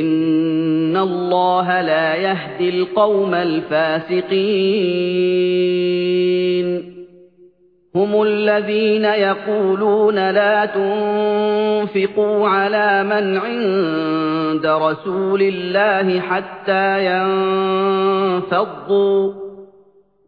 إِنَّ اللَّهَ لَا يَهْدِي الْقَوْمَ الْفَاسِقِينَ هُمُ الَّذِينَ يَقُولُونَ لَا تُنفِقُوا عَلَىٰ مَنْ عِندَ رَسُولِ اللَّهِ حَتَّىٰ يَنفَضُّوا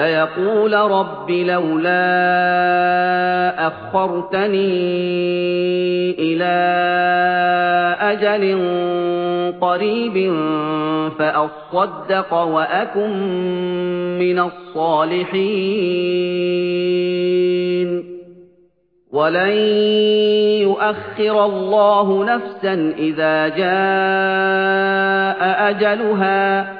فَيَقُولَ رَبِّ لَوْلَا أَخَّرْتَنِي إِلَىٰ أَجَلٍ قَرِيبٍ فَأَصَّدَّقَ وَأَكُن مِّنَ الصَّالِحِينَ. وَلَن يُؤَخِّرَ اللَّهُ نَفْسًا إِذَا جَاءَ أَجَلُهَا